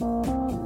Música